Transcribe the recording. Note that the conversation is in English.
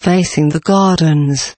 facing the gardens.